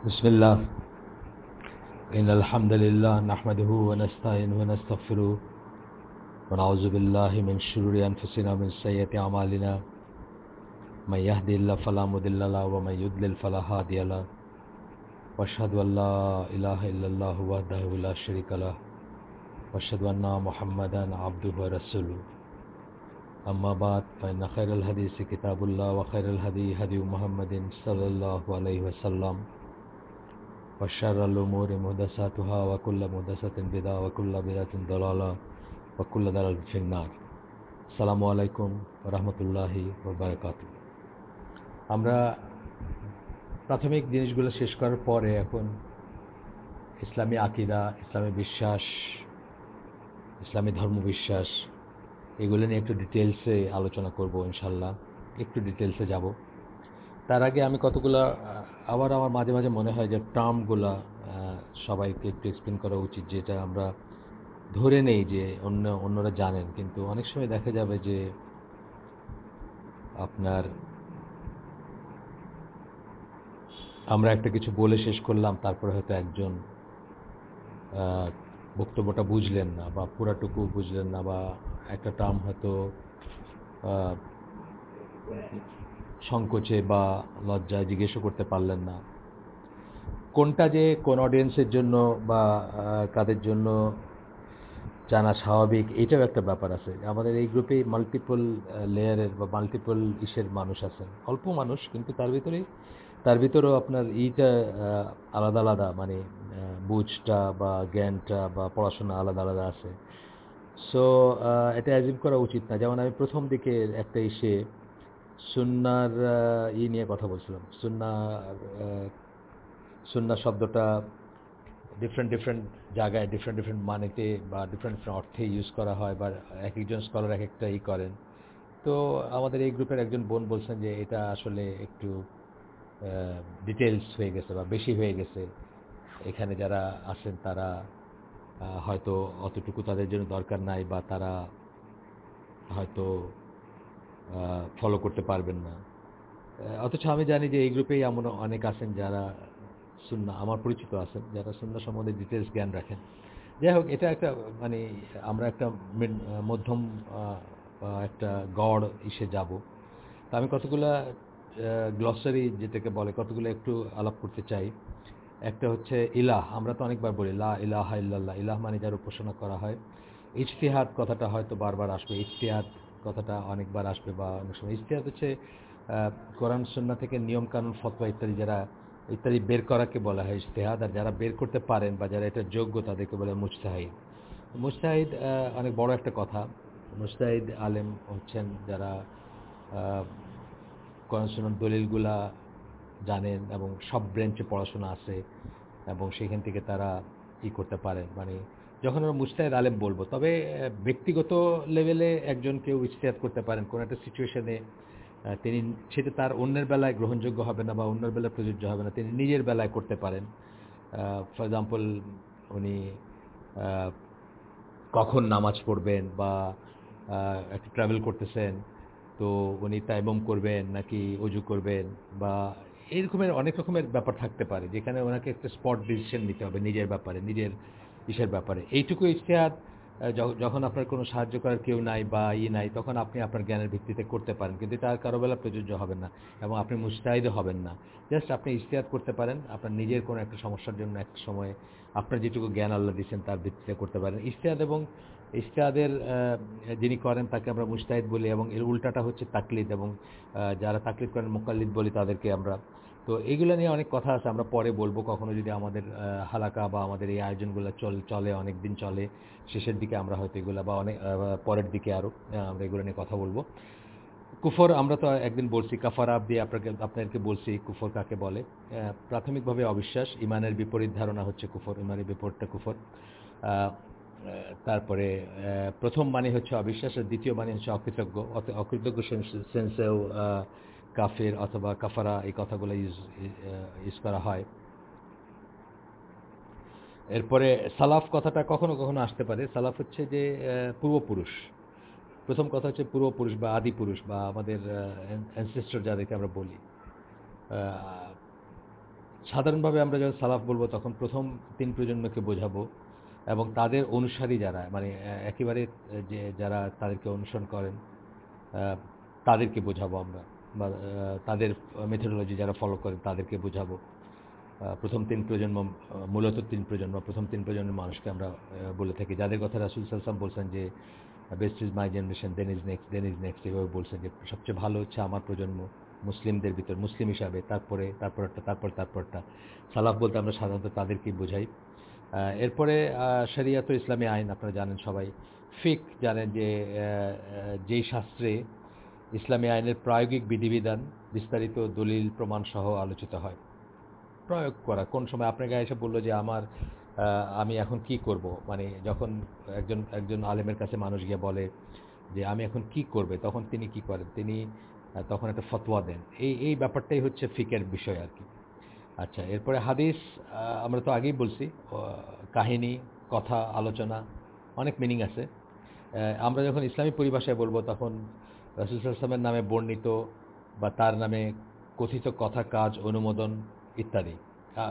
بسم الله. إن الحمد لله نحمده ونستعينه ونستغفره ونعوذ بالله من شرور أنفسنا ومن سيئات أعمالنا. من يهدي الله فلا مضل له ومن يضلل فلا هادي له. وأشهد أن لا إله إلا الله وحده لا شريك له. وأشهد أن محمدا عبده ورسوله. أما بعد فإن خير الحديث كتاب الله وخير الهدي هدي محمد صلى الله عليه وسلم. وشر الأمور محدثاتها وكل محدثة بدعة وكل بدعة ضلالة وكل ضلالة في النار السلام عليكم ورحمة الله وبركاته আমরা প্রাথমিক জিনিসগুলো শেষ করার পরে এখন ইসলামী আকিদা ইসলামী বিশ্বাস ইসলামী ধর্মবিশ্বাস এগুলো নিয়ে একটু ডিটেলসে আলোচনা করব ইনশাল্লাহ একটু ডিটেলসে যাব তার আগে আমি কতগুলো আবার আমার মাঝে মাঝে মনে হয় যে টার্মগুলো সবাইকে একটু এক্সপ্লেন করা উচিত, যেটা আমরা ধরে নেই যে অন্য, অন্যরা জানেন। কিন্তু অনেক সময় দেখা যাবে যে আপনার আমরা একটা কিছু বলে শেষ করলাম, তারপরে হয়তো একজন বক্তব্যটা বুঝলেন না বা পুরাটুকু বুঝলেন না বা একটা টার্ম হয়তো সংকোচে বা লজ্জায় জিজ্ঞেসও করতে পারলেন না। কোনটা যে কোন অডিয়েন্সের জন্য বা কাদের জন্য জানা স্বাভাবিক, এটাও একটা ব্যাপার আছে। আমাদের এই গ্রুপে মাল্টিপল লেয়ারের বা মাল্টিপল ইসের মানুষ আছেন। অল্প মানুষ, কিন্তু তার ভিতরে, তার ভিতরেও আপনার ইটা আলাদা আলাদা মানে বুঝটা বা জ্ঞানটা বা পড়াশোনা আলাদা আলাদা আছে। সো এটা অ্যাজিভ করা উচিত না। যেমন আমি প্রথম দিকে একটা ইসে সুন্নার ই নিয়ে কথা বলছিলাম। সুন্না সুন্না শব্দটা ডিফারেন্ট ডিফারেন্ট জায়গায় ডিফারেন্ট ডিফারেন্ট মানেতে বা ডিফারেন্ট ডিফারেন্ট অর্থে ইউজ করা হয় বা এক একজন স্কলার এক একটা ই করেন। তো আমাদের এই গ্রুপের একজন বোন বলছেন যে এটা আসলে একটু ডিটেলস হয়ে গেছে বা বেশি হয়ে গেছে। এখানে যারা আসেন তারা হয়তো অতটুকু তাদের জন্য দরকার নাই বা তারা হয়তো ফলো করতে পারবেন না। অথচ আমি জানি যে এই গ্রুপেই এমন অনেক আছেন যারা সুন্না, আমার পরিচিত আছেন, যারা সুন্না সম্বন্ধে ডিটেলস জ্ঞান রাখেন। যাই হোক, এটা একটা মানে আমরা একটা মধ্যম একটা গড় ইসে যাব। তা আমি কতগুলা গ্লসারি যেটাকে বলে, কতগুলো একটু আলাপ করতে চাই। একটা হচ্ছে ইলাহ, আমরা তো অনেকবার বলি, লা ইলাহ ইল্লাল্লাহ, ইলাহ মানে যার উপাসনা করা হয়। ইজতিহাদ কথাটা হয়তো বারবার আসবে, ইজতিহাদ কথাটা অনেকবার আসবে বা অনেক সময় ইজতিহাদ হচ্ছে কোরআন সন্না থেকে নিয়ম কানুন ফতোয়া ইত্যাদি যারা, ইত্যাদি বের করাকে বলা হয় ইজতেহাদ আর যারা বের করতে পারেন বা যারা এটা যোগ্য তাদেরকে বলে মুস্তাহিদ মুস্তাহিদ অনেক বড় একটা কথা। মুস্তাহিদ আলেম হচ্ছেন যারা কোরআন সন্ন্যার দলিলগুলা জানেন এবং সব ব্রেঞ্চে পড়াশোনা আছে এবং সেখান থেকে তারা ই করতে পারেন। মানে যখন আমরা মুস্তাহিদ আলেম বলব, তবে ব্যক্তিগত লেভেলে একজন কেউ ইস্তেহাদ করতে পারেন। কোনো একটা সিচুয়েশনে তিনি সেটা তার অন্যের বেলায় গ্রহণযোগ্য হবে না বা অন্যের বেলায় প্রযোজ্য হবে না, তিনি নিজের বেলায় করতে পারেন। ফর এক্সাম্পল উনি কখন নামাজ পড়বেন বা একটা ট্রাভেল করতেছেন, তো উনি তাইবম করবেন নাকি অজু করবেন বা এই রকমের অনেক রকমের ব্যাপার থাকতে পারে, যেখানে ওনাকে একটা স্পট ডিসিশন নিতে হবে নিজের ব্যাপারে, নিজের ইসের ব্যাপারে? এইটুকু ইশতেহাত যখন আপনার কোনো সাহায্য করার কেউ নাই বা ই নাই, তখন আপনি আপনার জ্ঞানের ভিত্তিতে করতে পারেন। কিন্তু তার কারও বেলা প্রযোজ্য হবে না এবং আপনি মুস্তাহিদও হবেন না। জাস্ট আপনি ইশতেহাদ করতে পারেন, আপনার নিজের কোনো একটা সমস্যার জন্য এক সময় আপনার যেটুকু জ্ঞান আল্লাহ দিচ্ছেন তার ভিত্তিতে করতে পারেন। ইশতেহাদ এবং ইশতেহাদের যিনি করেন তাকে আমরা মুস্তাহিদ বলি এবং এর উল্টাটা হচ্ছে তাকলিদ এবং যারা তাকলিদ করেন, মোকাল্লিদ বলি তাদেরকে আমরা তো এইগুলো নিয়ে অনেক কথা আছে, আমরা পরে বলব। কখনো যদি আমাদের হালাকা বা আমাদের এই আয়োজনগুলো চল, চলে অনেক দিন চলে, শেষের দিকে আমরা হয়তো এগুলো বা অনেক পরের দিকে আরও আমরা এগুলো নিয়ে কথা বলব। কুফর আমরা তো একদিন বলছি, কাফারা আব্দি আপনাকে আপনাদেরকে বলছি, কুফর কাকে বলে? প্রাথমিকভাবে অবিশ্বাস, ইমানের বিপরীত ধারণা হচ্ছে কুফর, ইমানের বিপরীতটা কুফর। তারপরে প্রথম মানে হচ্ছে অবিশ্বাস, আর দ্বিতীয় মানে হচ্ছে অকৃতজ্ঞ। অকৃতজ্ঞ সেন্সেও কাফের অথবা কাফারা এই কথাগুলো ইউজ ইউজ করা হয়। এরপরে সালাফ কথাটা কখনো কখনো আসতে পারে। সালাফ হচ্ছে যে পূর্বপুরুষ। প্রথম কথা হচ্ছে পূর্বপুরুষ বা আদি পুরুষ বা আমাদের অ্যানসেস্টর যাদেরকে আমরা বলি। সাধারণভাবে আমরা যখন সালাফ বলব তখন প্রথম তিন প্রজন্মকে বোঝাবো এবং তাদের অনুসারী যারা মানে একেবারে যে যারা তাদেরকে অনুসরণ করেন তাদেরকে বোঝাবো আমরা। বা তাদের মেথোডোলজি যারা ফলো করে তাদেরকে বোঝাবো। প্রথম তিন প্রজন্ম মূলত তিন প্রজন্ম, প্রথম তিন প্রজন্মের মানুষকে আমরা বলে থাকি। যাদের কথা রাসুল সালসাম বলছেন যে best is my generation then is next then is next এভাবে বলছেন যে, সবচেয়ে ভালো হচ্ছে আমার প্রজন্ম, মুসলিমদের ভিতর, মুসলিম হিসাবে, তারপরে, তারপরটা, তারপর, তারপরটা। সালাফ বলতে আমরা সাধারণত তাদেরকেই বোঝাই। এরপরে শরিয়াত ইসলামী আইন, আপনারা জানেন সবাই। ফিক জানেন যে যেই শাস্ত্রে ইসলামী আইনের প্রায়োগিক বিধিবিধান বিস্তারিত দলিল প্রমাণ সহ আলোচিত হয়। প্রয়োগ করা, কোন সময় আপনাকে এসে বলল যে আমার আমি এখন কি করব? মানে যখন একজন একজন আলেমের কাছে মানুষ গিয়ে বলে যে আমি এখন কি করবে, তখন তিনি কি করেন? তিনি তখন একটা ফতোয়া দেন। এই এই ব্যাপারটাই হচ্ছে ফিকের বিষয় আর কি আচ্ছা এরপরে হাদিস আমরা তো আগেই বলছি কাহিনী, কথা, আলোচনা, অনেক মিনিং আছে। আমরা যখন ইসলামী পরিভাষায় বলব তখন রাসুল আসলামের নামে বর্ণিত বা তার নামে কথিত কথা, কাজ, অনুমোদন ইত্যাদি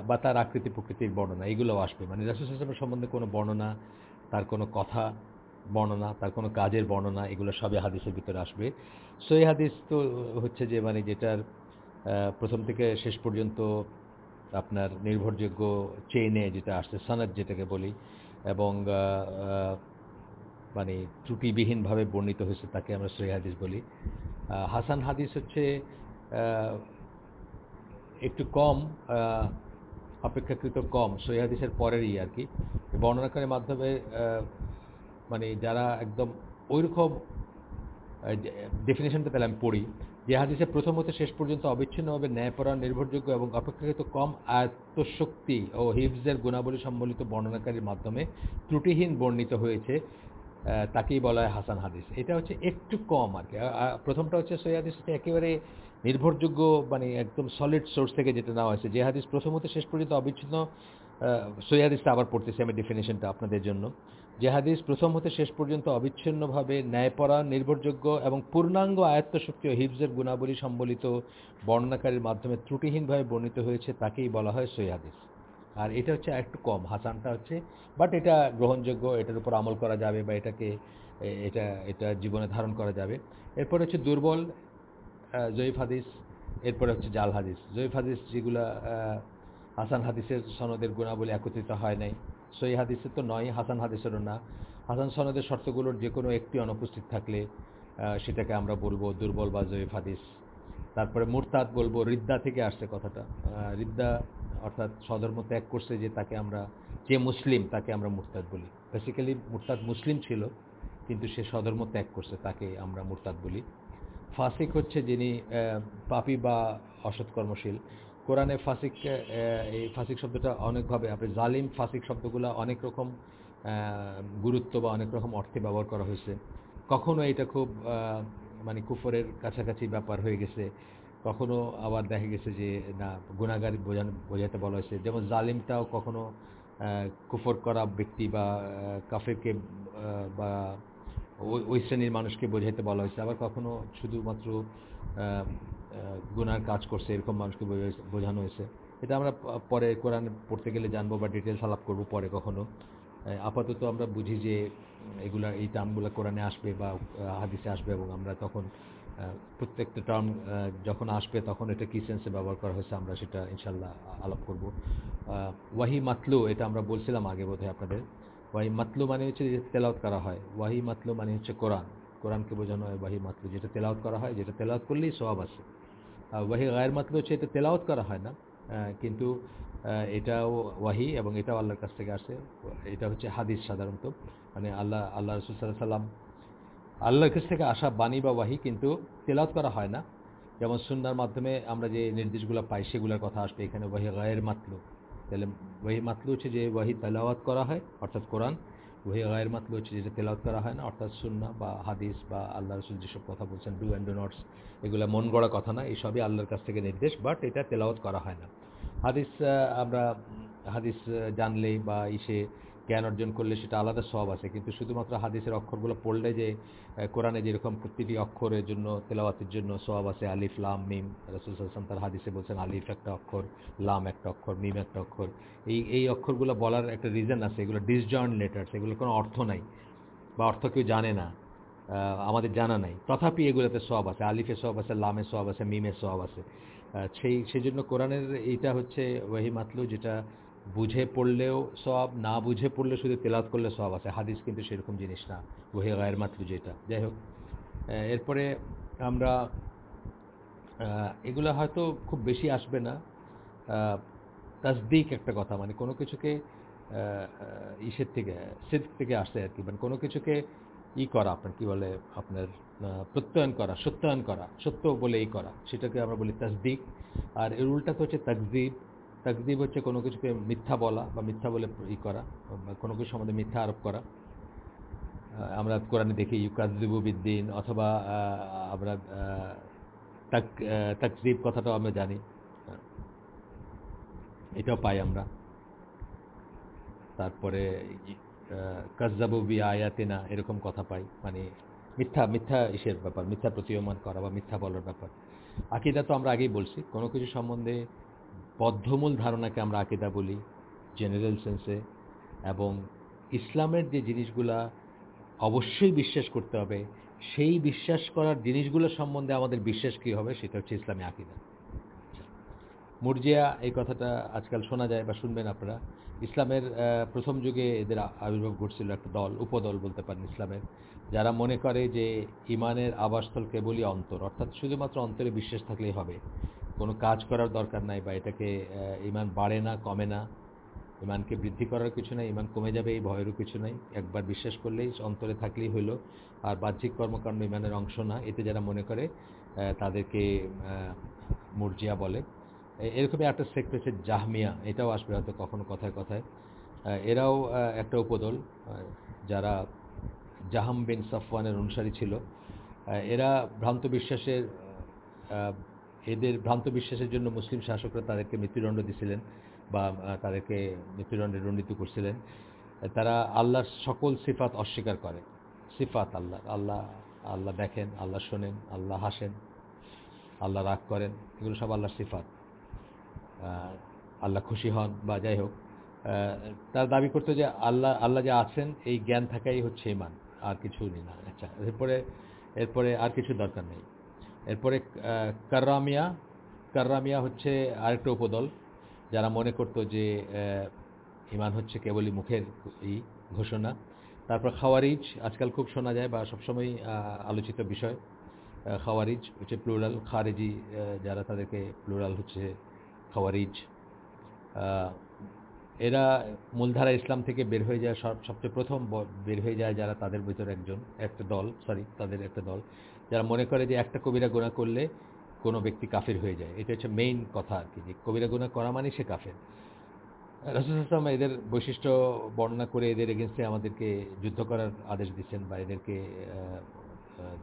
বা তার আকৃতি প্রকৃতির বর্ণনা, এগুলোও আসবে। মানে রাসুল আসলামের সম্বন্ধে কোনো বর্ণনা, তার কোনো কথা বর্ণনা, তার কোনো কাজের বর্ণনা, এগুলো সবই হাদিসের ভিতরে আসবে। সই হাদিস তো হচ্ছে যে মানে যেটার প্রথম থেকে শেষ পর্যন্ত আপনার নির্ভরযোগ্য চেইনে যেটা আসছে, সনাদ যেটাকে বলি, এবং মানে ত্রুটিবিহীনভাবে বর্ণিত হয়েছে তাকে আমরা সহি হাদিস বলি। হাসান হাদিস হচ্ছে একটু কম অপেক্ষাকৃত কম, সহি হাদিসের পরেরই আর কি। বর্ণনাকারের মাধ্যমে মানে যারা একদম ওইরকম ডেফিনেশনটা তাহলে আমি পড়ি, যে হাদিসে প্রথম হতে শেষ পর্যন্ত অবিচ্ছিন্নভাবে ন্যায়পরায়ণ, নির্ভরযোগ্য এবং অপেক্ষাকৃত কম আয়ত্তশক্তি ও হিফজের গুণাবলী সম্বলিত বর্ণনাকারীর মাধ্যমে ত্রুটিহীন বর্ণিত হয়েছে। তাকেই বলা হয় হাসান হাদিস। এটা হচ্ছে একটু কম আর কি। প্রথমটা হচ্ছে সই হাদিস একেবারে নির্ভরযোগ্য মানে একদম সলিড সোর্স থেকে যেটা নেওয়া হয়েছে। যে হাদিস প্রথম হতে শেষ পর্যন্ত অবিচ্ছিন্ন সই হাদিসটা আবার পড়তেছি আমি ডেফিনেশনটা আপনাদের জন্য। যে হাদিস প্রথম হতে শেষ পর্যন্ত অবিচ্ছিন্নভাবে ন্যায়পরা, নির্ভরযোগ্য এবং পূর্ণাঙ্গ আয়ত্ত শক্তি ও হিফজের গুণাবলী সম্বলিত বর্ণনাকারীর মাধ্যমে ত্রুটিহীনভাবে বর্ণিত হয়েছে, তাকেই বলা হয় সই হাদিস। আর এটা হচ্ছে একটু কম, হাসানটা হচ্ছে বাট এটা গ্রহণযোগ্য, এটার উপর আমল করা যাবে বা এটাকে এটা এটা জীবনে ধারণ করা যাবে। এরপর হচ্ছে দুর্বল জয়ীফ হাদিস, এরপরে হচ্ছে জাল হাদিস। জয়ীফ হাদিস যেগুলা হাসান হাদিসের সনদের গুণাবলী একত্রিত হয় নাই। সই হাদিসের তো নয়, হাসান হাদিসেরও না। হাসান সনদের শর্তগুলোর যে কোনো একটি অনুপস্থিত থাকলে সেটাকে আমরা বলব দুর্বল বা জয়ীফ হাদিস। তারপরে মুরতাদ বলব, রিদ্দা থেকে আসছে কথাটা। রিদ্দা অর্থাৎ স্বধর্ম ত্যাগ করছে যে তাকে আমরা, যে মুসলিম তাকে আমরা মুরতাদ বলি। বেসিক্যালি মুরতাদ মুসলিম ছিল, কিন্তু সে স্বধর্ম ত্যাগ করছে, তাকে আমরা মুরতাদ বলি। ফাসিক হচ্ছে যিনি পাপি বা অসৎকর্মশীল কোরআনে ফাসিক এই ফাসিক শব্দটা অনেকভাবে আপনি জালিম ফাসিক শব্দগুলো অনেক রকম গুরুত্ব বা অনেক রকম অর্থে ব্যবহার করা হয়েছে। কখনো এটা খুব মানে কুফরের কাছাকাছি ব্যাপার হয়ে গেছে। কখনো আবার দেখা গেছে যে, না গুণাগার বোঝানো বোঝাতে বলা হয়েছে। যেমন জালিমটাও কখনো কুফর করা ব্যক্তি বা কাফেরকে বা ওই শ্রেণির মানুষকে বোঝাইতে বলা হয়েছে। আবার কখনো শুধুমাত্র গুনার কাজ করছে এরকম মানুষকে বোঝানো হয়েছে। এটা আমরা পরে কোরআন পড়তে গেলে জানব বা ডিটেলস আলাপ করব পরে কখনো। আপাতত আমরা বুঝি যে, এগুলা, এই টার্মগুলো কোরআনে আসবে বা হাদিসে আসবে এবং আমরা তখন প্রত্যেকটা টার্ম যখন আসবে তখন এটা কী সেন্সে ব্যবহার করা হয়েছে আমরা সেটা ইনশাল্লাহ আলাপ করব। ওয়াহি মাতলু, এটা আমরা বলছিলাম আগে বোধহয় আপনাদের। ওয়াহি মাতলু মানে হচ্ছে যে তেলাওত করা হয়। ওয়াহি মাতলু মানে হচ্ছে কোরআন। কোরআনকে বোঝানো হয় ওয়াহি মাতলু। যেটা তেলাওত করা হয়, যেটা তেলাওত করলেই সব আছে। ওয়াহি গায়ের মাতলু হচ্ছে এটা তেলাওত করা হয় না। কিন্তু এটাও ওয়াহি এবং এটাও আল্লাহর কাছ থেকে আসে। এটা হচ্ছে হাদিস সাধারণত। মানে আল্লাহ আল্লাহ রসুল সাল্লাম আল্লাহর কাছ থেকে আসা বাণী বা ওয়াহি কিন্তু তেলাওত করা হয় না। যেমন সুন্নার মাধ্যমে আমরা যে নির্দেশগুলো পাই সেগুলোর কথা আসবে। এখানে ওয়াহি গায়ের মাতলু। তাহলে ওয়াহি মাতলু হচ্ছে যে ওয়াহি তেলাওয়াত করা হয়, অর্থাৎ কোরআন। ওয়াহি গায়ের মাতলু হচ্ছে যেটা তেলাওত করা হয় না, অর্থাৎ সুন্না বা হাদিস বা আল্লাহ রসুল যেসব কথা বলছেন ডু অ্যান্ড ডু নটস এগুলো মন গড়া কথা না এইসবই আল্লাহর কাছ থেকে নির্দেশ বাট এটা তেলাওয়াত করা হয় না। হাদিস আমরা হাদিস জানলেই বা ইসে জ্ঞান অর্জন করলে সেটা আলাদা সব আছে। কিন্তু শুধুমাত্র হাদিসের অক্ষরগুলো পড়লে যে কোরআনে যেরকম প্রতিটি অক্ষরের জন্য, তেলাওয়াতের জন্য সব আছে, আলিফ, লাম, মিম। রাসুল সাল্লাম তার হাদিসে বলছেন, আলিফ একটা অক্ষর, লাম একটা অক্ষর, মিম একটা অক্ষর। এই এই অক্ষরগুলো বলার একটা রিজন আছে, এগুলো ডিসজয়েন্ট লেটার্স এগুলোর কোনো অর্থ নাই বা অর্থ কেউ জানে না আমাদের জানা নাই। তথাপি এগুলোতে সব আছে, আলিফে সব আছে, লামে সব আছে, মিমে সব আছে। সেই সেই জন্য কোরআনের এইটা হচ্ছে ওয়াহি মাতলু, যেটা বুঝে পড়লেও সব, না বুঝে পড়লে শুধু তেলাত করলে সব আছে। হাদিস কিন্তু সেরকম জিনিস না, ওহে গায়ের মাতলু যেটা। যাই হোক এরপরে আমরা এগুলো হয়তো খুব বেশি আসবে না। তাসদিক একটা কথা মানে কোনো কিছুকে ইসের থেকে সিদ থেকে আসে আর কি। মানে কোনো কিছুকে ই করা, আপনার কি বলে, আপনার প্রত্যয়ন করা, সত্যায়ন করা, সত্য বলে ই করা, সেটাকে আমরা বলি তাসদিক। আর এর উল্টা তো হচ্ছে তাকজিব তাকজিব হচ্ছে কোনো কিছুকে মিথ্যা বলা বা মিথ্যা বলে ই করা কোনো কিছু সম্বন্ধে মিথ্যা আরোপ করা। আমরা কোরআনে দেখি ইউকাজিবু বিদ্দিন অথবা আমরা তাক আহ, তাকজিব কথাটাও আমরা জানি। এটাও পাই আমরা। তারপরে কাজাবু বি আয়াতিনা এরকম কথা পাই। মানে মিথ্যা মিথ্যা ইসের ব্যাপার মিথ্যা প্রতীয়মান করা বা মিথ্যা বলার ব্যাপার। আকিদা তো আমরা আগেই বলছি কোনো কিছু সম্বন্ধে বদ্ধমূল ধারণাকে আমরা আকিদা বলি জেনারেল সেন্সে এবং ইসলামের যে জিনিসগুলা অবশ্যই বিশ্বাস করতে হবে, সেই বিশ্বাস করার জিনিসগুলো সম্বন্ধে আমাদের বিশ্বাস কী হবে সেটা হচ্ছে ইসলামী আকিদা। মুরজিয়া, এই কথাটা আজকাল শোনা যায় বা শুনবেন আপনারা। ইসলামের প্রথম যুগে এদের আবির্ভাব ঘটছিল একটা দল, উপদল বলতে পারেন ইসলামের, যারা মনে করে যে ইমানের আবাসস্থল কেবলই অন্তর, অর্থাৎ শুধুমাত্র অন্তরে বিশ্বাস থাকলেই হবে। কোনো কাজ করার দরকার নাই বা এটাকে ইমান বাড়ে না, কমে না। ইমানকে বৃদ্ধি করার কিছু নাই, ইমান কমে যাবে, এই ভয়েরও কিছু নাই। একবার বিশ্বাস করলেই অন্তরে থাকলেই হলো। আর বাহ্যিক কর্মকাণ্ড ইমানের অংশ না, এতে যারা মনে করে তাদেরকে মুরজিয়া বলে। এরকমই একটা সেক্ট হচ্ছে জাহমিয়া। এটাও আসবে হয়তো কখনো কথায় কথায়। এরাও একটা উপদল যারা জাহাম বিন সাফওয়ানের অনুসারী ছিল। এরা ভ্রান্ত বিশ্বাসের এদের ভ্রান্ত বিশ্বাসের জন্য মুসলিম শাসকরা তাদেরকে মৃত্যুদণ্ড দিছিলেন বা তাদেরকে মৃত্যুদণ্ডে দণ্ডিত করছিলেন। তারা আল্লাহর সকল সিফাত অস্বীকার করে। সিফাত আল্লাহ আল্লাহ আল্লাহ দেখেন, আল্লাহ শোনেন, আল্লাহ হাসেন, আল্লাহ রাগ করেন। এগুলো সব আল্লাহর সিফাত। আল্লাহ খুশি হন বা যাই হোক তার দাবি করতো যে আল্লাহ আল্লাহ যে আছেন, এই জ্ঞান থাকাই হচ্ছে ইমান আর কিছু নেই। না আচ্ছা এরপরে এরপরে আর কিছু দরকার নেই। এরপরে কার্রামিয়া কার্রামিয়া হচ্ছে আরেকটা উপদল, যারা মনে করতো যে ইমান হচ্ছে কেবলই মুখের ই ঘোষণা। তারপর খাওয়ারিজ, আজকাল খুব শোনা যায় বা সবসময় আলোচিত বিষয় খাওয়ারিজ, হচ্ছে প্লুরাল, খারেজি যারা তাদেরকে প্লুরাল হচ্ছে খাওয়ারিজ। এরা মূলধারা ইসলাম থেকে বের হয়ে যায়, সব, সবচেয়ে প্রথম বের হয়ে যায় যারা তাদের ভিতরে একজন, একটা দল সরি তাদের একটা দল, যারা মনে করে যে একটা কবিরা গোনা করলে কোনো ব্যক্তি কাফের হয়ে যায়। এটা হচ্ছে মেইন কথা আর কি, যে কবিরা গুণা করা মানে সে কাফের। রসুল আসলাম এদের বৈশিষ্ট্য বর্ণনা করে এদের এগেনস্টে আমাদেরকে যুদ্ধ করার আদেশ দিচ্ছেন বা এদেরকে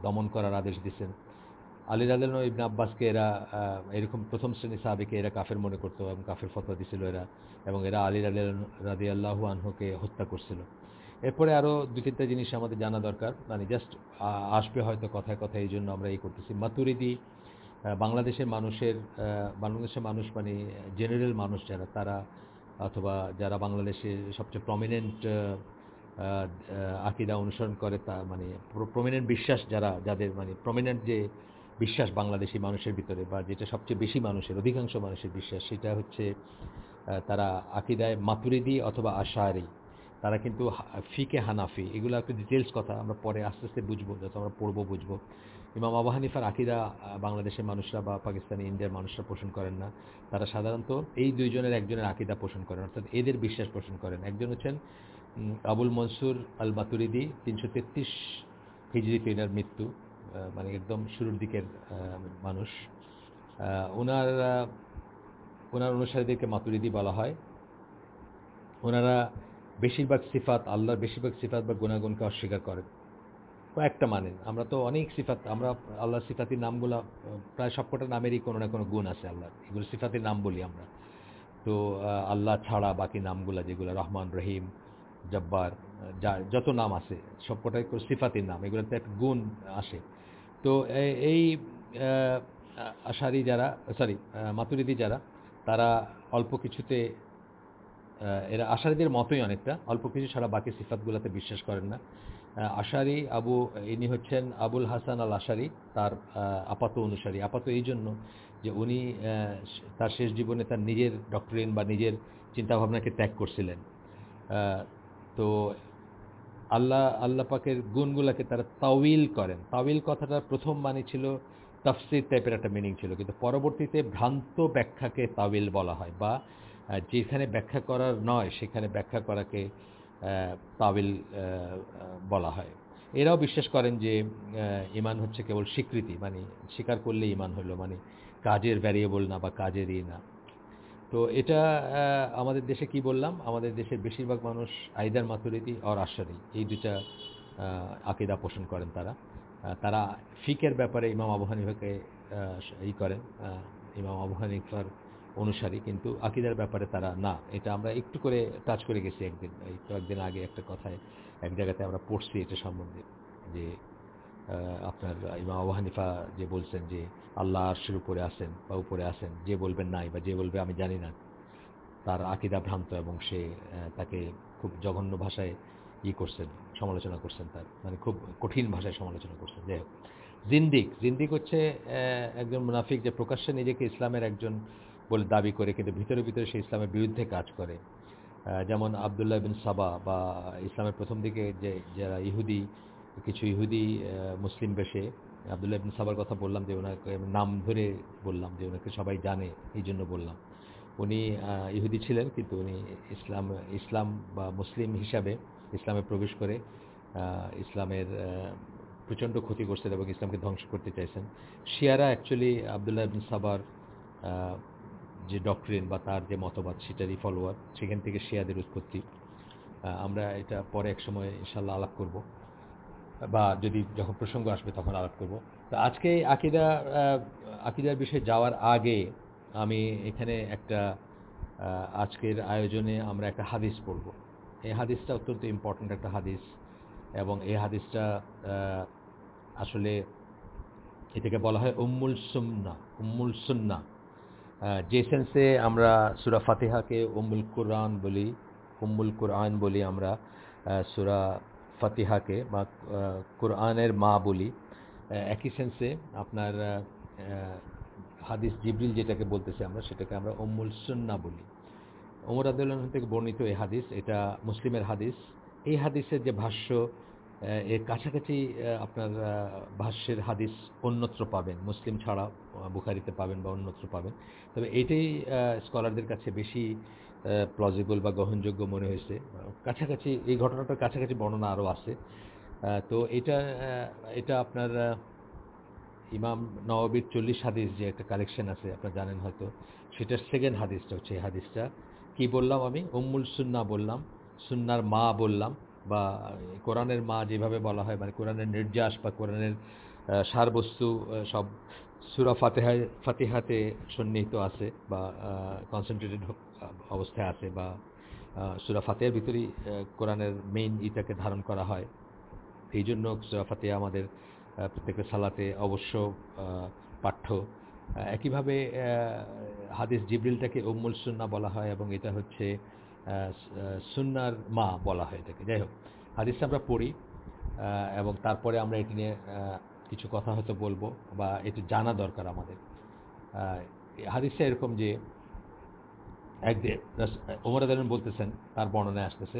দমন করার আদেশ দিচ্ছেন। আলী ও ইবনে আব্বাসকে এরা এরকম প্রথম শ্রেণি সাহাবিকে এরা কাফের মনে করতো এবং কাফের ফতোয়া দিছিল এরা এবং এরা আলী রাদি আল্লাহু আনহুকে হত্যা করছিল। এরপরে আরও দু তিনটা জিনিস আমাদের জানা দরকার। মানে জাস্ট আসবে হয়তো কথায় কথায় এই জন্য আমরা এই করতেছি। মাতুরিদি বাংলাদেশের মানুষের বাংলাদেশের মানুষ মানে জেনারেল মানুষ যারা, তারা অথবা যারা বাংলাদেশের সবচেয়ে প্রমিনেন্ট আকিদা অনুসরণ করে তা মানে প্রমিনেন্ট বিশ্বাস যারা, যাদের মানে প্রমিনেন্ট যে বিশ্বাস বাংলাদেশি মানুষের ভিতরে বা যেটা সবচেয়ে বেশি মানুষের, অধিকাংশ মানুষের বিশ্বাস, সেটা হচ্ছে তারা আকিদায় মাতুরিদি অথবা আশারি। তারা কিন্তু ফিকে হানাফি, এগুলো একটু ডিটেলস কথা, আমরা পরে আস্তে আস্তে বুঝব, যত আমরা পড়ব বুঝব। ইমাম আবু হানিফার আকিদা বাংলাদেশের মানুষরা বা পাকিস্তানি ইন্ডিয়ার মানুষরা পোষণ করেন না। তারা সাধারণত এই দুইজনের একজনের আকিদা পোষণ করেন, অর্থাৎ এদের বিশ্বাস পোষণ করেন। একজন হচ্ছেন আবুল মনসুর আল মাতুরিদি তিনশো তেত্রিশ হিজড়িতে এনার মৃত্যু। মানে একদম শুরুর দিকের মানুষ। ওনার ওনার অনুসারীদেরকে মাতুরিদি বলা হয়। ওনারা বেশিরভাগ সিফাত আল্লাহর বেশিরভাগ সিফাত বা গুণাগুণকে অস্বীকার করেন কয়েকটা মানেন আমরা তো অনেক সিফাত, আমরা আল্লাহর সিফাতির নামগুলো প্রায় সবকটা নামেরই কোনো না কোনো গুণ আছে আল্লাহর। এগুলো সিফাতির নাম বলি আমরা। তো আল্লাহ ছাড়া বাকি নামগুলো যেগুলো, রহমান, রহিম, জব্বার যা, যত নাম আছে, সবকটাই সিফাতির নাম। এগুলোতে একটা গুণ আসে। তো এই আশারি যারা, সরি মাতুরিদি যারা, তারা অল্প কিছুতে এরা আশারিদের মতোই অনেকটা, অল্প কিছু ছাড়া বাকি সিফাতগুলোতে বিশ্বাস করেন না। আশারি আবু, ইনি হচ্ছেন আবুল হাসান আল আশারি তার আপাত অনুসারী। আপাত এই জন্য যে উনি তার শেষ জীবনে তার নিজের ডক্টরিন বা নিজের চিন্তাভাবনাকে ত্যাগ করছিলেন। তো আল্লাহ আল্লাহ পাকের গুণগুলোকে তারা তাওয়িল করেন। তাওয়িল কথাটা প্রথম মানে ছিল তাফসির টাইপের একটা মিনিং ছিল। কিন্তু পরবর্তীতে ভ্রান্ত ব্যাখ্যাকে তাওয়িল বলা হয় বা যেখানে ব্যাখ্যা করার নয় সেখানে ব্যাখ্যা করাকে আহ, বলা হয়। এরাও বিশ্বাস করেন যে ইমান হচ্ছে কেবল স্বীকৃতি। মানে স্বীকার করলে ইমান হলো মানে কাজের ভ্যারিয়েবল না বা কাজেরই না। তো এটা আমাদের দেশে কি বললাম? আমাদের দেশের বেশিরভাগ মানুষ আইদার মাতুরিদি আর আশারি এই দুটা আকিদা পোষণ করেন তারা। তারা ফিকের ব্যাপারে ইমাম আবু ই করেন ইমাম আবু অনুসারী, কিন্তু আকিদার ব্যাপারে তারা না। এটা আমরা একটু করে টাচ করে গেছি একদিন, এই কয়েকদিন আগে একটা কথায়, এক জায়গাতে আমরা পড়ছি এটা সম্বন্ধে, যে আপনার ইমাম আবু যে বলছেন যে আল্লাহ আরশের উপরে আসেন বা উপরে আসেন যে বলবেন নাই বা যে বলবে আমি জানি না, তার আকিদা ভ্রান্ত এবং সে তাকে খুব জঘন্য ভাষায় ই করছেন, সমালোচনা করছেন তার মানে খুব কঠিন ভাষায় সমালোচনা করছেন। হোক, জিন্দিক জিন্দিক হচ্ছে একজন মুনাফিক যে প্রকাশ্যে নিজেকে ইসলামের একজন বলে দাবি করে, কিন্তু ভিতরে ভিতরে সে ইসলামের বিরুদ্ধে কাজ করে। যেমন আবদুল্লাহ বিন সাবা বা ইসলামের প্রথম দিকে যে, যারা ইহুদি কিছু ইহুদি মুসলিম বেশে, আবদুল্লাহ বিন সাবার কথা বললাম যে ওনাকে নাম ধরে বললাম যে ওনাকে সবাই জানে, এই জন্য বললাম। উনি ইহুদি ছিলেন, কিন্তু উনি ইসলাম ইসলাম বা মুসলিম হিসাবে ইসলামে প্রবেশ করে ইসলামের প্রচণ্ড ক্ষতি করছেন এবং ইসলামকে ধ্বংস করতে চাইছেন। শিয়ারা অ্যাকচুয়ালি আবদুল্লাহ বিন সাবার যে ডক্টরিন বা তার যে মতবাদ, সেটারই ফলোয়ার সেখান থেকে শিয়াদের উৎপত্তি। আমরা এটা পরে এক সময় ইনশাল্লাহ আলাপ করব। বা যদি যখন প্রসঙ্গ আসবে তখন আলাপ করব। তো আজকে আকিদা আকিদার বিষয়ে যাওয়ার আগে আমি এখানে একটা আজকের আয়োজনে আমরা একটা হাদিস পড়ব। এই হাদিসটা অত্যন্ত ইম্পর্ট্যান্ট একটা হাদিস এবং এই হাদিসটা আসলে এটাকে বলা হয় উম্মুল সুন্না উম্মুল সুন্না। যে সেন্সে আমরা সুরা ফাতেহাকে উম্মুল কোরআন বলি, উম্মুল কোরআন বলি আমরা সুরা ফাতিহাকে বা কোরআনের মা বলি একই সেন্সে আপনার হাদিস জিবরিল যেটাকে বলতেছি আমরা, সেটাকে আমরা উম্মুল সুন্না বলি। ওমর আদুল্লাহ থেকে বর্ণিত এই হাদিস, এটা মুসলিমের হাদিস। এই হাদিসের যে ভাষ্য এর কাছাকাছি আপনার ভাষ্যের হাদিস অন্যত্র পাবেন। মুসলিম ছাড়া বুখারিতে পাবেন বা অন্যত্র পাবেন। তবে এটাই স্কলারদের কাছে বেশি প্লজিবল বা গ্রহণযোগ্য মনে হয়েছে। কাছাকাছি এই ঘটনাটার কাছাকাছি বর্ণনা আরও আছে। তো এটা এটা আপনার ইমাম নওয়াবির চল্লিশ হাদিস যে একটা কালেকশন আছে, আপনারা জানেন হয়তো, সেটার সেকেন্ড হাদিসটা হচ্ছে এই হাদিসটা। কি বললাম আমি? উম্মুল সুন্না বললাম, সুন্নার মা বললাম, বা কোরআনের মা যেভাবে বলা হয় মানে কোরআনের নির্যাস বা কোরআনের সারবস্তু সব সুরা ফাতেহায়, ফাতেহাতে সন্নিহিত আছে, বা কনসেন্ট্রেটেড অবস্থায় আছে বা আহ, সুরা ফাতেহার ভিতরেই কোরআনের মেইন ইটাকে ধারণ করা হয়। এই জন্য সুরা ফাতিহা আমাদের আহ, প্রত্যেকের সালাতে অবশ্য পাঠ্য। একইভাবে হাদিস জিবরিলটাকে উম্মুল সুন্না বলা হয় এবং এটা হচ্ছে সুন্নার মা বলা হয় এটাকে। যাই হোক হাদিসটা আমরা পড়ি এবং তারপরে আমরা এটি নিয়ে কিছু কথা হয়তো বলব বা এটি জানা দরকার আমাদের। হাদিসটা এরকম যে একদিন ওমর আদালন বলতেছেন, তার বর্ণনায় আসতেছে,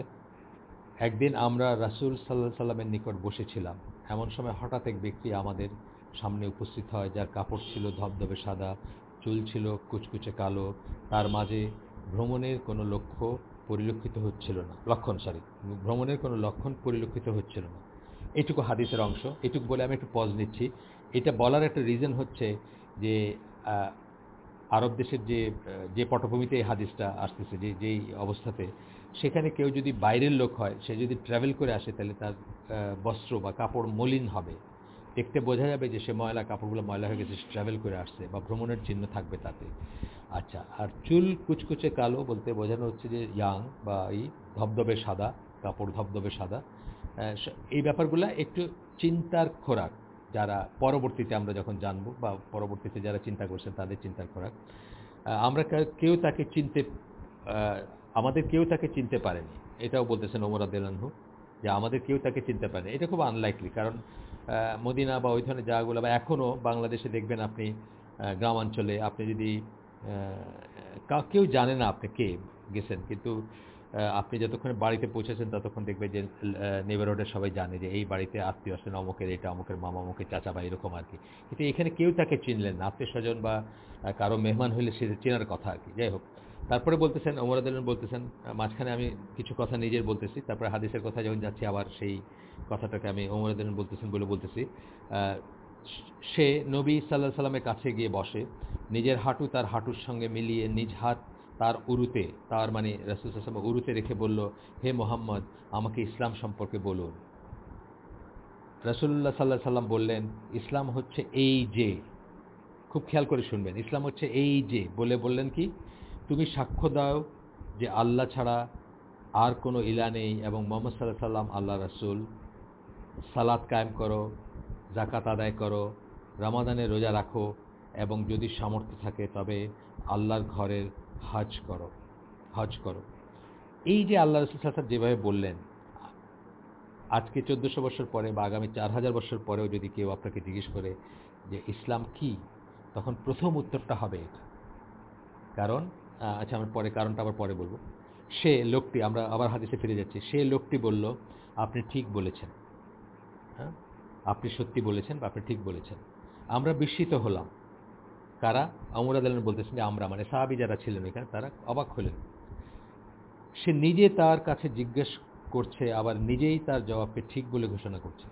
একদিন আমরা রাসূল সাল্লাহ সাল্লামের নিকট বসেছিলাম। এমন সময় হঠাৎ এক ব্যক্তি আমাদের সামনে উপস্থিত হয়, যার কাপড় ছিল ধবধবে সাদা, চুল ছিল কুচকুচে কালো, তার মাঝে ভ্রমণের কোনো লক্ষ্য পরিলক্ষিত হচ্ছিল না। লক্ষণ সরি ভ্রমণের কোনো লক্ষণ পরিলক্ষিত হচ্ছিল না। এটুকু হাদিসের অংশ, এটুকু বলে আমি একটু পজ নিচ্ছি। এটা বলার একটা রিজন হচ্ছে যে আরব দেশের যে যে পটভূমিতে এই হাদিসটা আসতেছে, যে, যেই অবস্থাতে, সেখানে কেউ যদি বাইরের লোক হয়, সে যদি ট্রাভেল করে আসে, তাহলে তার বস্ত্র বা কাপড় মলিন হবে। দেখতে বোঝা যাবে যে সে ময়লা, কাপড়গুলো ময়লা হয়ে গেছে, সে ট্রাভেল করে আসছে বা ভ্রমণের চিহ্ন থাকবে তাতে। আচ্ছা আর চুল কুচকুচে কালো বলতে বোঝানো হচ্ছে যে ইয়াং বা এই ধবধবে সাদা, কাপড় ধবধবে সাদা। এই ব্যাপারগুলো একটু চিন্তার খোরাক। যারা পরবর্তীতে আমরা যখন জানব বা পরবর্তীতে যারা চিন্তা করছেন তাদের চিন্তার খোরাক আমরা কেউ তাকে চিনতে আমাদের কেউ তাকে চিনতে পারেনি। এটাও বলতেছেন ওমর আদালহু যে আমাদের কেউ তাকে চিনতে পারেনি। এটা খুব আনলাইকলি কারণ মদিনা বা ওই ধরনের জায়গাগুলো, বা এখনও বাংলাদেশে দেখবেন আপনি গ্রামাঞ্চলে আপনি যদি কেউ জানে না আপনি কে গেছেন, কিন্তু আপনি যতক্ষণ বাড়িতে পৌঁছেছেন ততক্ষণ দেখবেন যে নেবারহুডের সবাই জানে যে এই বাড়িতে আত্মীয় আসেন অমুকের এটা, অমুকের মামা, অমুকের চাচা বা এরকম আর কি। কিন্তু এখানে কেউ তাকে চিনলেন না। আত্মীয় স্বজন বা কারও মেহমান হইলে সে চেনার কথা আর কি। যাই হোক, তারপরে বলতেছেন আদুল্লাহ বলতেছেন মাঝখানে আমি কিছু কথা নিজের বলতেছি, তারপরে হাদিসের কথা যখন যাচ্ছি আবার সেই কথাটাকে আমি আদুল্লাহ বলতেছেন বলে বলতেছি। সে নবী সাল্লাহ সাল্লামের কাছে গিয়ে বসে, নিজের হাঁটু তার হাঁটুর সঙ্গে মিলিয়ে নিজ হাত তার উরুতে, তার মানে রাসুল সাল্লাম উরুতে রেখে বলল, হে মোহাম্মদ, আমাকে ইসলাম সম্পর্কে বলুন রাসুল্লাহ সাল্লাহ সাল্লাম বললেন, ইসলাম হচ্ছে এই যে। খুব খেয়াল করে শুনবেন, ইসলাম হচ্ছে এই যে। বলে বললেন কি, তুমি সাক্ষ্য দাও যে আল্লাহ ছাড়া আর কোনো ইলা নেই এবং মোহাম্মদ সাল্লাহ সাল্লাম আল্লাহ রাসুল। সালাদ কায়েম করো জাকাত আদায় করো রামাদানে রোজা রাখো এবং যদি সামর্থ্য থাকে, তবে আল্লাহর ঘরের হজ করো হজ করো। এই যে আল্লাহ রসুল সাল্লাম যেভাবে বললেন, আজকে চোদ্দোশো বছর পরে বা আগামী চার হাজার বছর পরেও যদি কেউ আপনাকে জিজ্ঞেস করে যে ইসলাম কি, তখন প্রথম উত্তরটা হবে এটা। কারণ আচ্ছা আমার পরে, কারণটা আবার পরে বলব। সে লোকটি, আমরা আবার হাদিসে ফিরে যাচ্ছি, সে লোকটি বলল, আপনি ঠিক বলেছেন। হ্যাঁ? আপনি সত্যি বলেছেন বা আপনি ঠিক বলেছেন। আমরা বিস্মিত হলাম। কারা আলম বলতেছেন যে আমরা মানে সাহাবি যারা ছিলেন এখানে তারা অবাক হলেন। সে নিজে তার কাছে জিজ্ঞেস করছে, আবার নিজেই তার জবাবকে ঠিক বলে ঘোষণা করছে।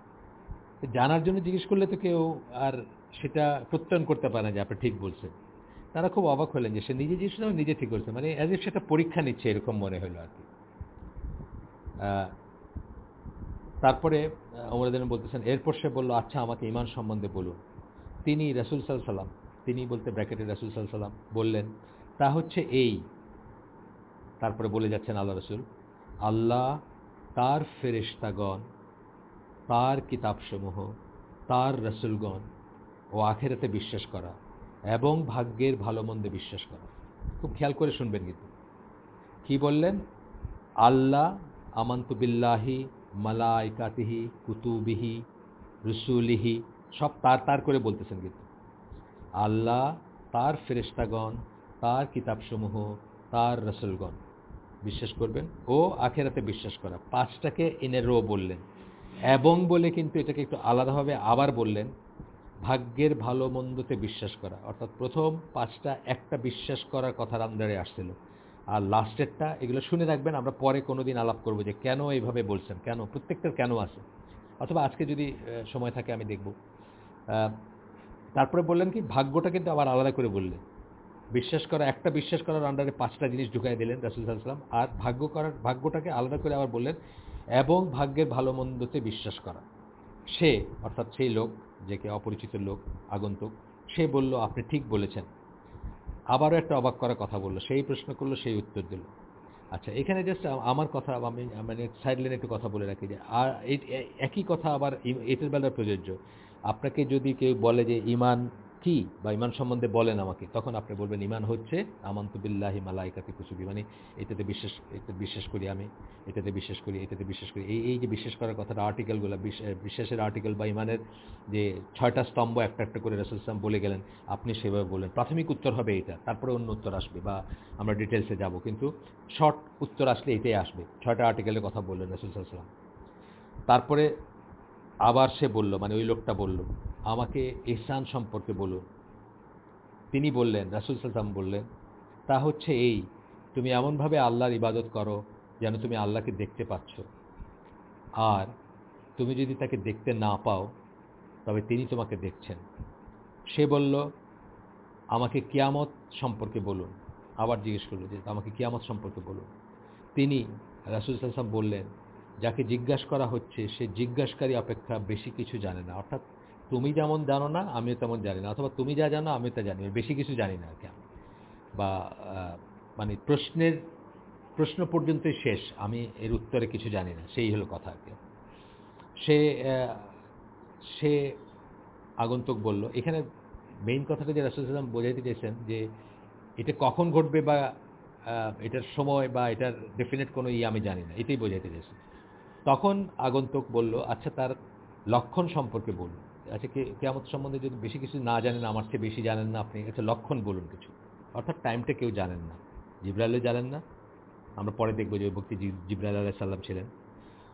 জানার জন্য জিজ্ঞেস করলে তো কেউ আর সেটা প্রত্যয়ন করতে পারে না যে আপনি ঠিক বলছেন। তারা খুব অবাক হলেন যে সে নিজে জিজ্ঞেস করছে নিজে ঠিক করছে মানে অ্যাজ ইফ সেটা পরীক্ষা নিচ্ছে, এরকম মনে হলো আর কি। তারপরে অমরদিন বলতেছেন, এরপর সে বলল আচ্ছা আমাকে ইমান সম্বন্ধে বলুন। তিনি রাসুল সাল সাল্লাম তিনি বলতে ব্র্যাকেটে রাসুল সাল সাল্লাম বললেন, তা হচ্ছে এই। তারপরে বলে যাচ্ছেন আল্লাহ রসুল, আল্লাহ তার ফেরেশতাগণ, তার কিতাবসমূহ, তার রসুলগণ ও আখেরাতে বিশ্বাস করা এবং ভাগ্যের ভালো মন্দে বিশ্বাস করা। খুব খেয়াল করে শুনবেন কিন্তু। কি বললেন? আল্লাহ আমান্তু বিল্লাহি, মালাইকাতিহি, কুতুবিহি, রসুলিহি, সব তার তার করে বলতেছেন কিন্তু। আল্লাহ, তার ফেরেস্তাগণ তার কিতাবসমূহ, তার রসুলগণ। বিশ্বাস করবেন? ও আখেরাতে বিশ্বাস করা। পাঁচটাকে এনে রো বললেন। এবং বলে কিন্তু এটাকে একটু আলাদাভাবে আবার বললেন, ভাগ্যের ভালো মন্দতে বিশ্বাস করা। অর্থাৎ প্রথম পাঁচটা একটা বিশ্বাস করার কথার আন্দারে আসছিল। আর লাস্টেরটা, এগুলো শুনে রাখবেন, আমরা পরে কোনো দিন আলাপ করব যে কেন এইভাবে বলছেন, কেন? প্রত্যেকটার কেন আছে? অথবা আজকে যদি সময় থাকে আমি দেখব। তারপরে বললেন কি, ভাগ্যটা কিন্তু আবার আলাদা করে বললেন। বিশ্বাস করা, একটা বিশ্বাস করার আন্ডারে পাঁচটা জিনিস ঢুকাই দিলেন রাসুল সাল্লাম আর ভাগ্য করার, ভাগ্যটাকে আলাদা করে আবার বললেন, এবং ভাগ্যের ভালো মন্দতে বিশ্বাস করা। সে, অর্থাৎ সেই লোক, যে কে অপরিচিত লোক, আগন্তুক, সে বলল, আপনি ঠিক বলেছেন। আবারও একটা অবাক করা কথা বলল, সেই প্রশ্ন করল, সেই উত্তর দিল। আচ্ছা এখানে জাস্ট আমার কথা, আমি মানে সাইড লাইনে একটু কথা বলে রাখি যে, আর একই কথা আবার এটার বেলার প্রযোজ্য। আপনাকে যদি কেউ বলে যে ইমান কি বা ইমান সম্বন্ধে বলেন আমাকে, তখন আপনি বলবেন ইমান হচ্ছে আমান্তবিল্লাহি মালাইকাতি কুসুবি। মানে এটাতে বিশ্বাস এটা বিশ্বাস করি আমি, এটাতে বিশ্বাস করি, এটাতে বিশ্বাস করি। এই এই যে বিশ্বাস করার কথাটা আর্টিকেলগুলো বিশ্বাসের আর্টিকেল বা ইমানের যে ছয়টা স্তম্ভ একটা একটা করে রসুল ইসলাম বলে গেলেন, আপনি সেভাবে বললেন। প্রাথমিক উত্তর হবে এটা, তারপরে অন্য উত্তর আসবে বা আমরা ডিটেলসে যাব। কিন্তু শর্ট উত্তর আসলে এটাই আসবে, ছয়টা আর্টিকেলের কথা বললেন রসুল সাল্লাম তারপরে আবার সে বলল মানে ওই লোকটা বলল, আমাকে ইহসান সম্পর্কে বলুন তিনি বললেন, রাসুল সাল্লাম বললেন, তা হচ্ছে এই, তুমি এমনভাবে আল্লাহর ইবাদত করো যেন তুমি আল্লাহকে দেখতে পাচ্ছ। আর তুমি যদি তাকে দেখতে না পাও, তবে তিনি তোমাকে দেখছেন। সে বলল, আমাকে কিয়ামত সম্পর্কে বলুন। আবার জিজ্ঞেস করল, যে আমাকে কিয়ামত সম্পর্কে বলুন? তিনি রাসুল সাল্লাম বললেন যাকে জিজ্ঞাসা করা হচ্ছে, সে জিজ্ঞাসকারী অপেক্ষা বেশি কিছু জানে না। অর্থাৎ তুমি যেমন জানো না, আমিও তেমন জানি না। অথবা তুমি যা জানো, আমিও তা জানি বেশি কিছু জানি না আর কি বা মানে প্রশ্নের, প্রশ্ন পর্যন্তই শেষ। আমি এর উত্তরে কিছু জানি না। সেই হলো কথা আর কি। সে সে আগন্তুক বলল, এখানে মেইন কথাটা যে রাসুলাম বোঝাইতে চেয়েছেন যে এটা কখন ঘটবে বা এটার সময় বা এটার ডেফিনেট কোনো ইয়ে আমি জানি না। এটাই বোঝাইতে চেয়েছেন। তখন আগন্তুক বলল আচ্ছা তার লক্ষণ সম্পর্কে বলুন। আচ্ছা কে কেমন সম্বন্ধে যদি বেশি কিছু না জানেন, আমার চেয়ে বেশি জানেন না আপনি। আচ্ছা লক্ষণ বলুন কিছু। অর্থাৎ টাইমটা কেউ জানেন না। জিব্রাইলও জানেন না। আমরা পরে দেখব যে ভক্তি জিব্রাইল আলাহ সাল্লাম ছিলেন।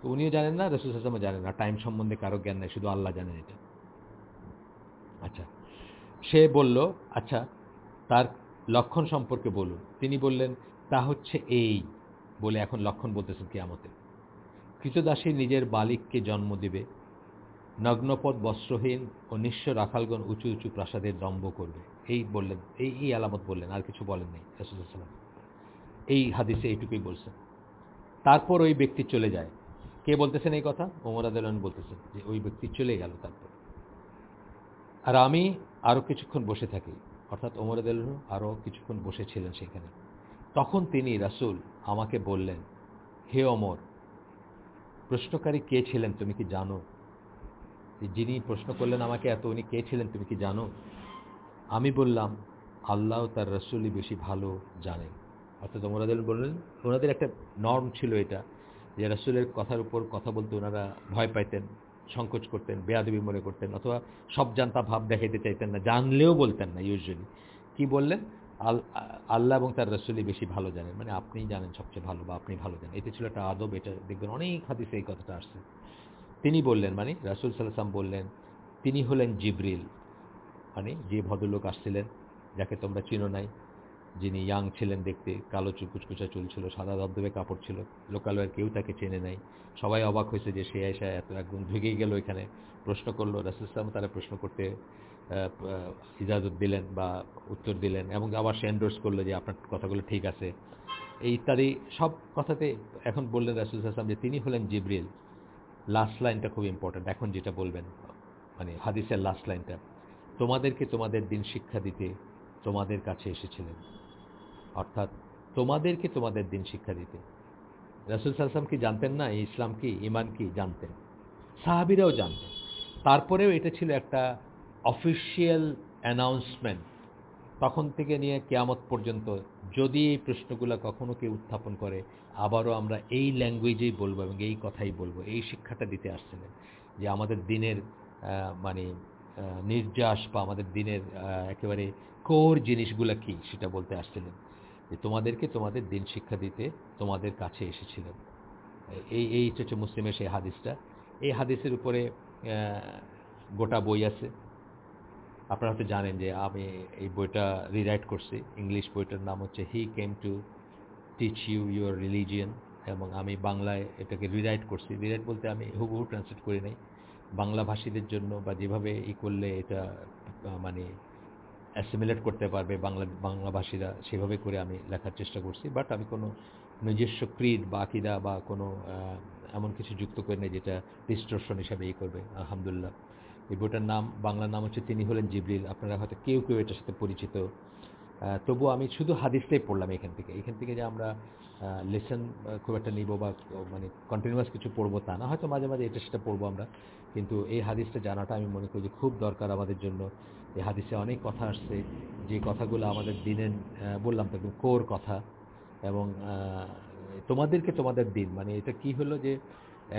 তো উনিও জানেন না, রসুল আসলামও জানেন না। টাইম সম্বন্ধে কারও জ্ঞান নেই, শুধু আল্লাহ জানেন এটা। আচ্ছা সে বলল আচ্ছা তার লক্ষণ সম্পর্কে বলুন। তিনি বললেন, তা হচ্ছে এই, বলে এখন লক্ষণ বলতেছেন কিয়ামতে কৃতদাসী নিজের বালিককে জন্ম দেবে। নগ্নপদ বস্ত্রহীন ও নিঃস্ব রাখালগণ উঁচু উঁচু প্রাসাদের দম্ভ করবে। এই বললেন, এই এই আলামত বললেন, আর কিছু বলেন নাই রাসুলাম এই হাদিসে এইটুকুই বলছেন। তারপর ওই ব্যক্তি চলে যায়। কে বলতেছেন এই কথা? ওমর বলতেছেন যে ওই ব্যক্তি চলে গেল তারপর। আর আমি আরও কিছুক্ষণ বসে থাকি। অর্থাৎ ওমর আরও কিছুক্ষণ বসেছিলেন সেখানে। তখন তিনি রাসূল আমাকে বললেন, হে অমর প্রশ্নকারী কে ছিলেন তুমি কি জানো? যিনি প্রশ্ন করলেন আমাকে এত, উনি কে ছিলেন তুমি কি জানো? আমি বললাম, আল্লাহ তার রসুলই বেশি ভালো জানেন অর্থাৎ ওনাদের বললেন, ওনাদের একটা নর্ম ছিল এটা, যে রসুলের কথার উপর কথা বলতে ওনারা ভয় পাইতেন, সংকোচ করতেন, বেয়াদবি মনে করতেন, অথবা সব জানতা ভাব দেখাইতে চাইতেন না, জানলেও বলতেন না ইউজুয়ালি কি বললেন? আল্লাহ এবং তার রসুলই বেশি ভালো জানেন। মানে আপনিই জানেন সবচেয়ে ভালো বা আপনি ভালো জানেন। এতে ছিল একটা আদব, এটা দেখবেন অনেক হাদিসে এই কথাটা আসছে। তিনি বললেন মানে রাসুল সাল্লাম বললেন, তিনি হলেন জিব্রিল। মানে যে ভদ্রলোক আসছিলেন, যাকে তোমরা চিনো নাই, যিনি ইয়াং ছিলেন দেখতে, কালো চুকুচকুচা চুল ছিল, সাদা দবদবে কাপড় ছিল লোকালয়ের কেউ তাকে চেনে নাই। সবাই অবাক হয়েছে যে সে এসে এত একদম ঢুকেই গেল এখানে। প্রশ্ন করল, রাসুল ইসলাম তারা প্রশ্ন করতে ইজাজত দিলেন বা উত্তর দিলেন এবং আবার সে এন্ডোর্স করল যে আপনার কথাগুলো ঠিক আছে। এই ইত্যাদি সব কথাতে এখন বললেন রাসুল ইসলাম যে তিনি হলেন জিবরিল। লাস্ট লাইনটা খুব ইম্পর্ট্যান্ট এখন যেটা বলবেন মানে হাদিসের লাস্ট লাইনটা তোমাদেরকে তোমাদের দিন শিক্ষা দিতে তোমাদের কাছে এসেছিলেন। অর্থাৎ তোমাদেরকে তোমাদের দিন শিক্ষা দিতে। রাসুল সাল্লাম কি জানতেন না? ইসলাম কি? ইমান কি? জানতেন। সাহাবিরাও জানতেন। তারপরেও এটা ছিল একটা অফিসিয়াল অ্যানাউন্সমেন্ট তখন থেকে নিয়ে কেয়ামত পর্যন্ত যদি এই প্রশ্নগুলো কখনো কেউ উত্থাপন করে, আবারও আমরা এই ল্যাঙ্গুয়েজেই বলব এবং এই কথাই বলব, এই শিক্ষাটা দিতে আসছিলেন যে আমাদের দিনের মানে নির্যাস বা আমাদের দিনের একেবারে কোর জিনিসগুলো কি সেটা বলতে আসছিলেন যে তোমাদেরকে তোমাদের দিন শিক্ষা দিতে তোমাদের কাছে এসেছিলেন। এই এই হচ্ছে মুসলিমের সেই হাদিসটা। এই হাদিসের উপরে গোটা বই আছে। আপনারা হয়তো জানেন যে আমি এই বইটা রিরাইট করছি। ইংলিশ বইটার নাম হচ্ছে he came to teach you your religion এবং আমি বাংলায় এটাকে রিরাইট করছি। রিরাইট বলতে আমি হুবহু ট্রান্সলেট করি নাই। বাংলা ভাষীদের জন্য বা যেভাবে ই করলে এটা মানে অ্যাসিমিলেট করতে পারবে বাংলা বাংলাভাষীরা সেভাবে করে আমি লেখার চেষ্টা করছি। বাট আমি কোনো নিজস্ব ক্রিড বা আকিদা বা কোনো এমন কিছু যুক্ত করে নেই যেটা ডিস্ট্রশন হিসাবে ই করবে। আলহামদুলিল্লাহ। এই বইটার নাম বাংলা নাম হচ্ছে তিনি হলেন জিবরিল আপনারা হয়তো কেউ কেউ এটার সাথে পরিচিত। তবুও আমি শুধু হাদিসটাই পড়লাম এখান থেকে। এখান থেকে যে আমরা লেসন খুব একটা নিব বা মানে কন্টিনিউয়াস কিছু পড়ব তা না। হয়তো মাঝে মাঝে এটা সেটা পড়ব আমরা। কিন্তু এই হাদিসটা জানাটা আমি মনে করি যে খুব দরকার আমাদের জন্য। এই হাদিসে অনেক কথা আসছে। যে কথাগুলো আমাদের দিনের বললাম তো একদম কোর কথা। এবং তোমাদেরকে তোমাদের দিন। মানে এটা কি হলো যে,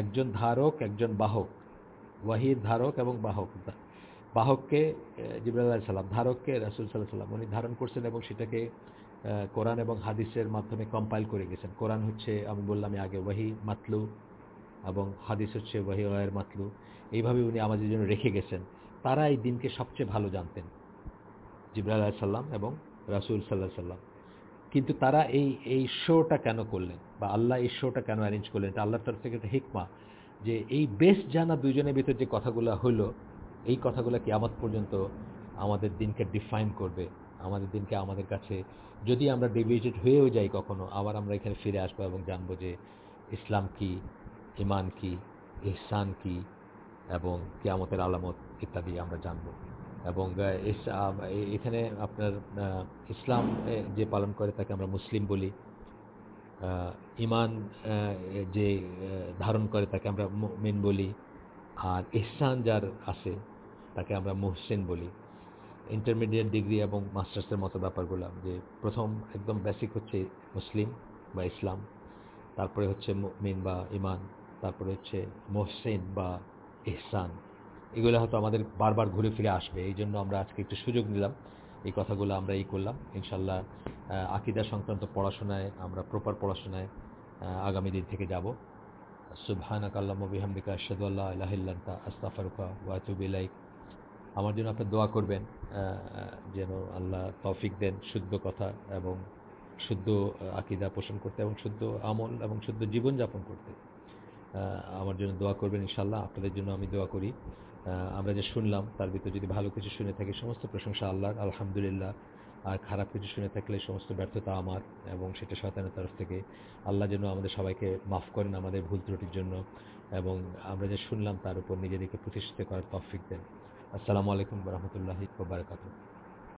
একজন ধারক, একজন বাহক ওয়াহির ধারক এবং বাহক। বাহককে জিবরাল সাল্লাম ধারককে রাসুল সাল্লাহ সাল্লাম উনি ধারণ করছেন এবং সেটাকে কোরআন এবং হাদিসের মাধ্যমে কম্পাইল করে গেছেন। কোরআন হচ্ছে, আমি বললাম আগে, ওয়াহি মাতলু এবং হাদিস হচ্ছে ওয়াহি ওয়াহের মাতলু। এইভাবে উনি আমাদের জন্য রেখে গেছেন। তারা এই দিনকে সবচেয়ে ভালো জানতেন জিবরাল সাল্লাম এবং রাসুল সাল্লাহ সাল্লাম কিন্তু তারা এই এই শোটা কেন করলেন বা আল্লাহ এই শোটা কেন অ্যারেঞ্জ করলেন? এটা আল্লাহর তরফ থেকে একটা হিকমা যে এই বেশ জানা দুজনের ভিতর যে কথাগুলো হলো, এই কথাগুলো কিয়ামত পর্যন্ত আমাদের দিনকে ডিফাইন করবে, আমাদের দিনকে আমাদের কাছে যদি আমরা ডিভিয়েটেড হয়েও যাই কখনো, আবার আমরা এখানে ফিরে আসব এবং জানব যে ইসলাম কি ইমান কি, ইহসান কি এবং কেয়ামতের আলামত ইত্যাদি আমরা জানব। এবং এখানে আপনার ইসলাম যে পালন করে তাকে আমরা মুসলিম বলি ইমান যে ধারণ করে তাকে আমরা মেন বলি আর ইহসান যার আছে তাকে আমরা মোহসেন বলি। ইন্টারমিডিয়েট ডিগ্রি এবং মাস্টার্সের মতো ব্যাপারগুলো যে প্রথম একদম বেসিক হচ্ছে মুসলিম বা ইসলাম, তারপরে হচ্ছে মিন বা ইমান তারপরে হচ্ছে মোহসেন বা ইহসান। এগুলো হয়তো আমাদের বারবার ঘুরে ফিরে আসবে এই জন্য আমরা আজকে একটু সুযোগ নিলাম। এই কথাগুলো আমরা এই করলাম। ইনশাল্লাহ আকিদা সংক্রান্ত পড়াশোনায়, আমরা প্রপার পড়াশোনায় আগামী দিন থেকে যাব। সুবহানাক আল্লাহ বিহামদিকা, আশহাদু আল্লাহ ইলাহা ইল্লা আনতা, আস্তাগফিরুকা ওয়া আতুবু আমার জন্য আপনি দোয়া করবেন যেন আল্লাহ তৌফিক দেন শুদ্ধ কথা এবং শুদ্ধ আকিদা পোষণ করতে এবং শুদ্ধ আমল এবং শুদ্ধ জীবনযাপন করতে। আমার জন্য দোয়া করবেন ইনশাল্লাহ আপনাদের জন্য আমি দোয়া করি। আমরা যে শুনলাম, তার ভিতরে যদি ভালো কিছু শুনে থাকি, সমস্ত প্রশংসা আল্লাহর, আলহামদুলিল্লাহ। আর খারাপ কিছু শুনে থাকলে সমস্ত ব্যর্থতা আমার এবং সেটা শয়তানের তরফ থেকে। আল্লাহ যেন আমাদের সবাইকে মাফ করেন আমাদের ভুল ত্রুটির জন্য এবং আমরা যে শুনলাম তার উপর নিজেদেরকে প্রতিষ্ঠিত করার তফিক দেন। আসসালামু আলাইকুম রহমতুল্লাহি বারকাতুহ।